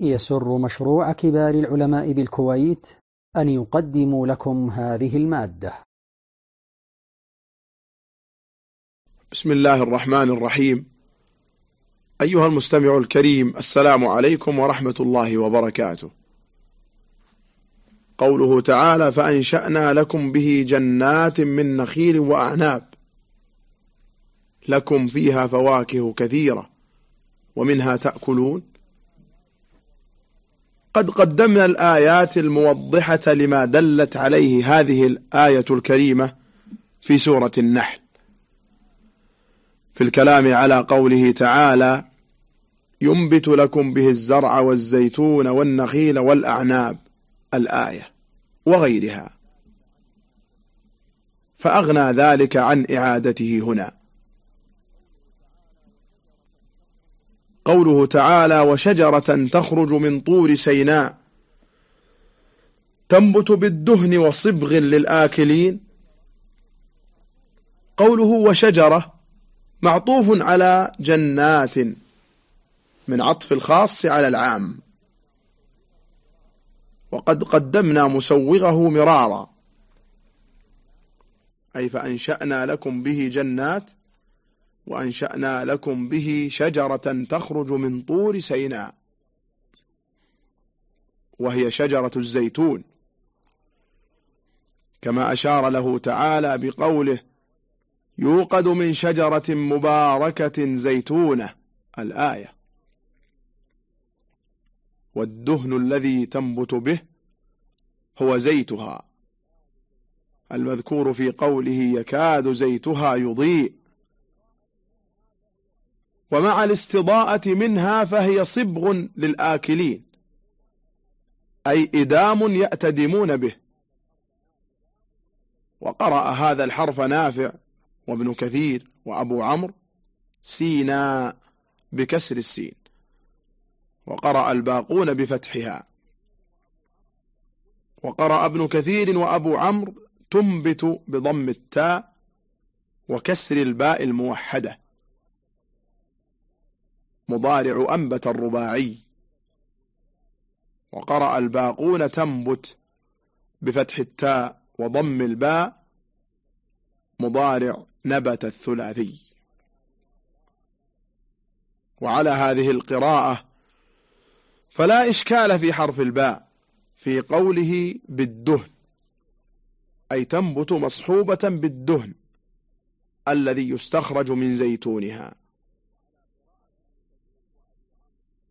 يسر مشروع كبار العلماء بالكويت أن يقدم لكم هذه المادة. بسم الله الرحمن الرحيم. أيها المستمع الكريم السلام عليكم ورحمة الله وبركاته. قوله تعالى فأنشأنا لكم به جنات من نخيل وأعناب لكم فيها فواكه كثيرة ومنها تأكلون قد قدمنا الآيات الموضحة لما دلت عليه هذه الآية الكريمة في سورة النحل. في الكلام على قوله تعالى ينبت لكم به الزرع والزيتون والنخيل والأعناب الآية وغيرها. فأغنى ذلك عن إعادته هنا. قوله تعالى وشجرة تخرج من طور سيناء تنبت بالدهن وصبغ للآكلين. قوله وشجرة معطوف على جنات من عطف الخاص على العام. وقد قدمنا مسوغه مرارا. أي فأنشأنا لكم به جنات وأنشأنا لكم به شجرة تخرج من طور سيناء. وهي شجرة الزيتون. كما أشار له تعالى بقوله يوقد من شجرة مباركة زيتونة الآية. والدهن الذي تنبت به هو زيتها. المذكور في قوله يكاد زيتها يضيء. ومع الاستضاءة منها فهي صبغ للآكلين أي إدام يأتدمون به. وقرأ هذا الحرف نافع وابن كثير وأبو عمرو سينا بكسر السين. وقرأ الباقون بفتحها. وقرأ ابن كثير وأبو عمرو تنبت بضم التاء وكسر الباء الموحدة. مضارع أنبت الرباعي. وقرأ الباقون تنبت بفتح التاء وضم الباء. مضارع نبت الثلاثي. وعلى هذه القراءة فلا إشكال في حرف الباء في قوله بالدهن. أي تنبت مصحوبة بالدهن الذي يستخرج من زيتونها.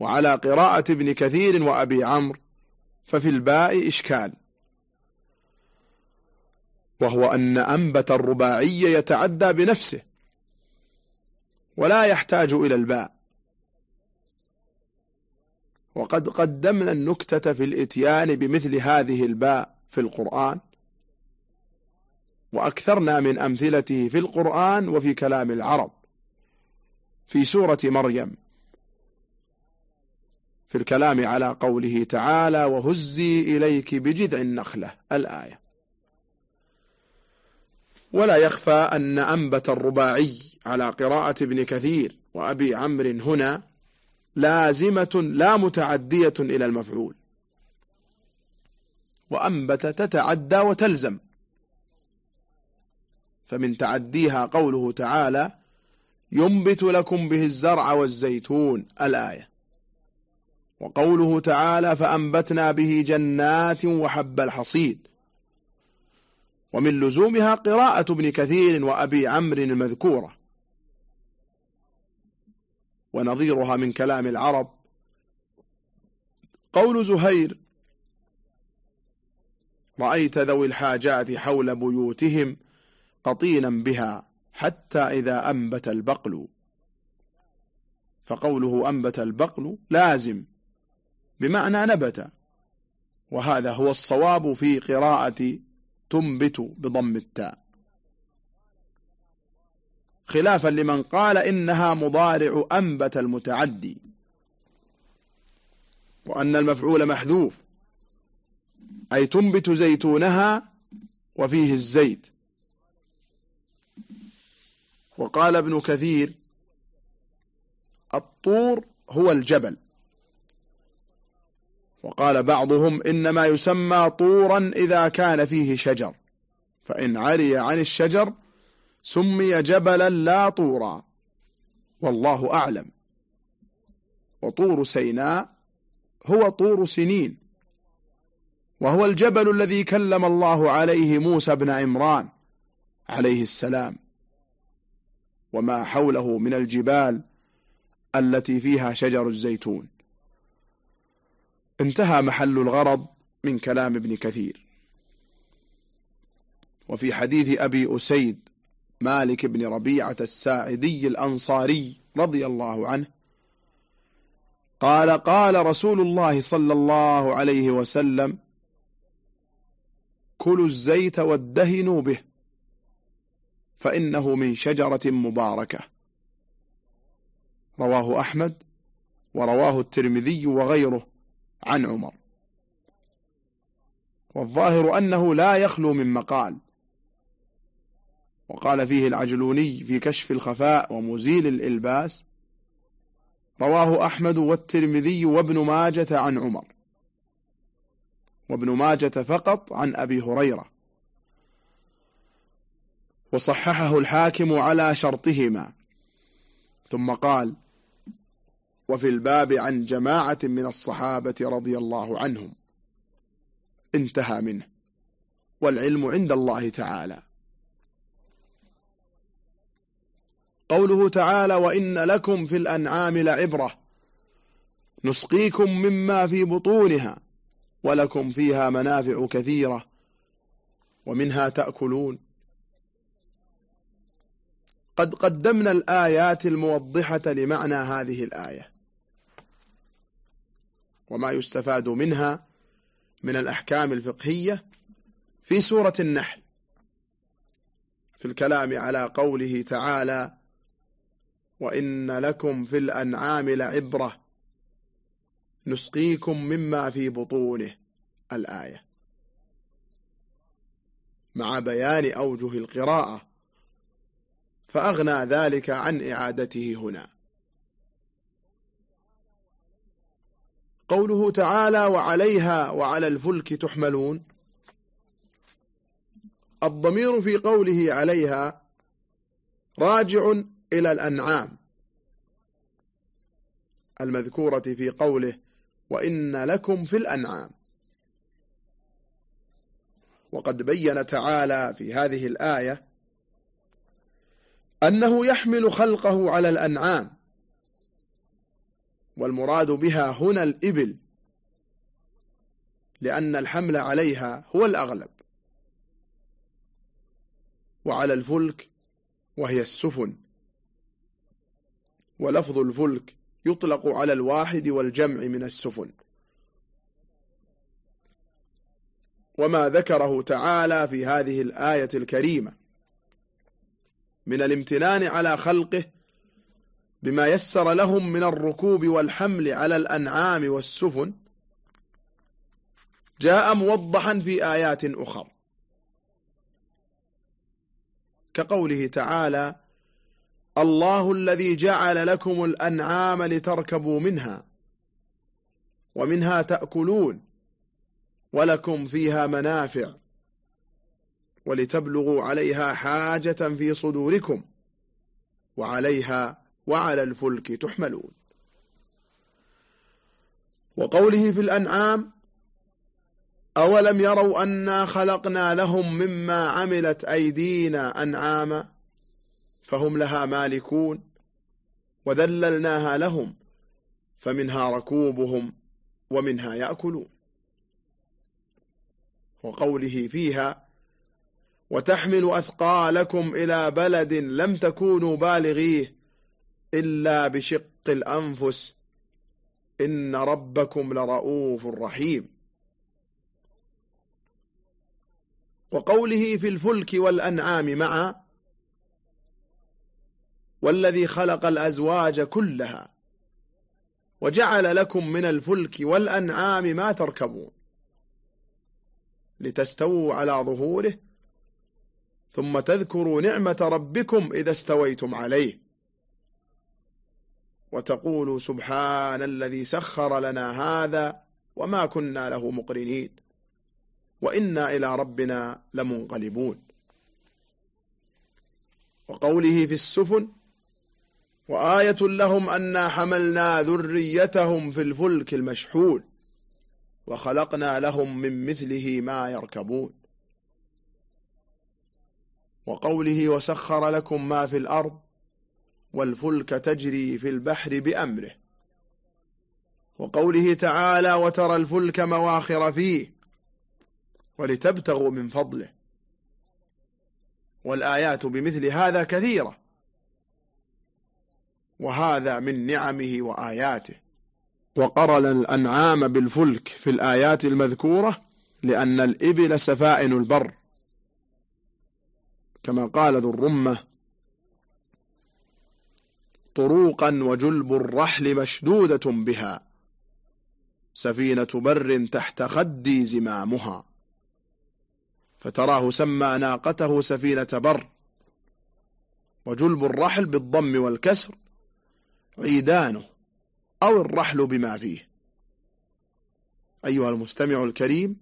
وعلى قراءة ابن كثير وأبي عمرو ففي الباء إشكال. وهو أن أنبت الرباعي يتعدى بنفسه ولا يحتاج إلى الباء. وقد قدمنا النكتة في الإتيان بمثل هذه الباء في القرآن وأكثرنا من أمثلته في القرآن وفي كلام العرب. في سورة مريم في الكلام على قوله تعالى وهزي إليك بجذع النخلة الآية. ولا يخفى أن أنبت الرباعي على قراءة ابن كثير وأبي عمرو هنا لازمة لا متعدية إلى المفعول. وأنبت تتعدى وتلزم. فمن تعديها قوله تعالى ينبت لكم به الزرع والزيتون الآية. وقوله تعالى فأنبتنا به جنات وحب الحصيد. ومن لزومها قراءة ابن كثير وأبي عمرو المذكورة. ونظيرها من كلام العرب. قول زهير رأيت ذوي الحاجات حول بيوتهم قطينا بها حتى إذا أنبت البقل. فقوله أنبت البقل لازم. بمعنى نبت. وهذا هو الصواب في قراءة تنبت بضم التاء. خلافا لمن قال إنها مضارع أنبت المتعدي. وأن المفعول محذوف. أي تنبت زيتونها وفيه الزيت. وقال ابن كثير الطور هو الجبل. وقال بعضهم إنما يسمى طورا إذا كان فيه شجر. فإن عري عن الشجر سمي جبلا لا طورا. والله أعلم. وطور سيناء هو طور سنين. وهو الجبل الذي كلم الله عليه موسى بن عمران عليه السلام. وما حوله من الجبال التي فيها شجر الزيتون. انتهى محل الغرض من كلام ابن كثير. وفي حديث أبي أسيد مالك بن ربيعة الساعدي الأنصاري رضي الله عنه قال قال رسول الله صلى الله عليه وسلم كلوا الزيت وادهنوا به فإنه من شجرة مباركة. رواه أحمد ورواه الترمذي وغيره. عن عمر. والظاهر أنه لا يخلو من مقال. وقال فيه العجلوني في كشف الخفاء ومزيل الإلباس رواه أحمد والترمذي وابن ماجة عن عمر. وابن ماجة فقط عن أبي هريرة. وصححه الحاكم على شرطهما. ثم قال وفي الباب عن جماعة من الصحابة رضي الله عنهم. انتهى منه. والعلم عند الله تعالى. قوله تعالى وإن لكم في الأنعام لعبرة. نسقيكم مما في بطونها. ولكم فيها منافع كثيرة. ومنها تأكلون. قد قدمنا الآيات الموضحة لمعنى هذه الآية. وما يستفاد منها من الأحكام الفقهية في سورة النحل في الكلام على قوله تعالى وإن لكم في الأنعام لعبرة نسقيكم مما في بطونه الآية. مع بيان أوجه القراءة فأغنى ذلك عن إعادته هنا. قوله تعالى وعليها وعلى الفلك تحملون. الضمير في قوله عليها راجع إلى الأنعام. المذكورة في قوله وإن لكم في الأنعام. وقد بين تعالى في هذه الآية أنه يحمل خلقه على الأنعام. والمراد بها هنا الإبل لأن الحمل عليها هو الأغلب. وعلى الفلك وهي السفن. ولفظ الفلك يطلق على الواحد والجمع من السفن. وما ذكره تعالى في هذه الآية الكريمة. من الامتنان على خلقه بما يسر لهم من الركوب والحمل على الأنعام والسفن جاء موضحا في آيات أخر. كقوله تعالى الله الذي جعل لكم الأنعام لتركبوا منها ومنها تأكلون ولكم فيها منافع ولتبلغوا عليها حاجة في صدوركم وعليها وعلى الفلك تحملون. وقوله في الأنعام أولم يروا أنا خلقنا لهم مما عملت أيدينا أنعاما فهم لها مالكون وذللناها لهم فمنها ركوبهم ومنها يأكلون. وقوله فيها وتحمل أثقالكم إلى بلد لم تكونوا بالغيه إلا بشق الأنفس. إن ربكم لرؤوف رحيم. وقوله في الفلك والأنعام معا والذي خلق الأزواج كلها وجعل لكم من الفلك والأنعام ما تركبون لتستووا على ظهوره ثم تذكروا نعمة ربكم إذا استويتم عليه. وتقولوا سبحان الذي سخر لنا هذا وما كنا له مقرنين وإنا إلى ربنا لمنقلبون. وقوله في السفن وآية لهم أنا حملنا ذريتهم في الفلك المشحون وخلقنا لهم من مثله ما يركبون. وقوله وسخر لكم ما في الأرض والفلك تجري في البحر بأمره. وقوله تعالى وترى الفلك مواخر فيه ولتبتغوا من فضله. والآيات بمثل هذا كثيرة. وهذا من نعمه وآياته. وقرن الأنعام بالفلك في الآيات المذكورة لأن الإبل سفائن البر. كما قال ذو الرمة طروقا وجلب الرحل مشدودة بها سفينة بر تحت خدي زمامها. فتراه سمى ناقته سفينة بر وجلب الرحل بالضم والكسر عيدانه أو الرحل بما فيه. أيها المستمع الكريم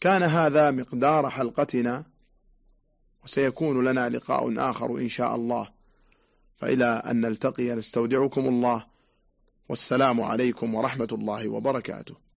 كان هذا مقدار حلقتنا وسيكون لنا لقاء آخر إن شاء الله. فإلى أن نلتقي نستودعكم الله. والسلام عليكم ورحمة الله وبركاته.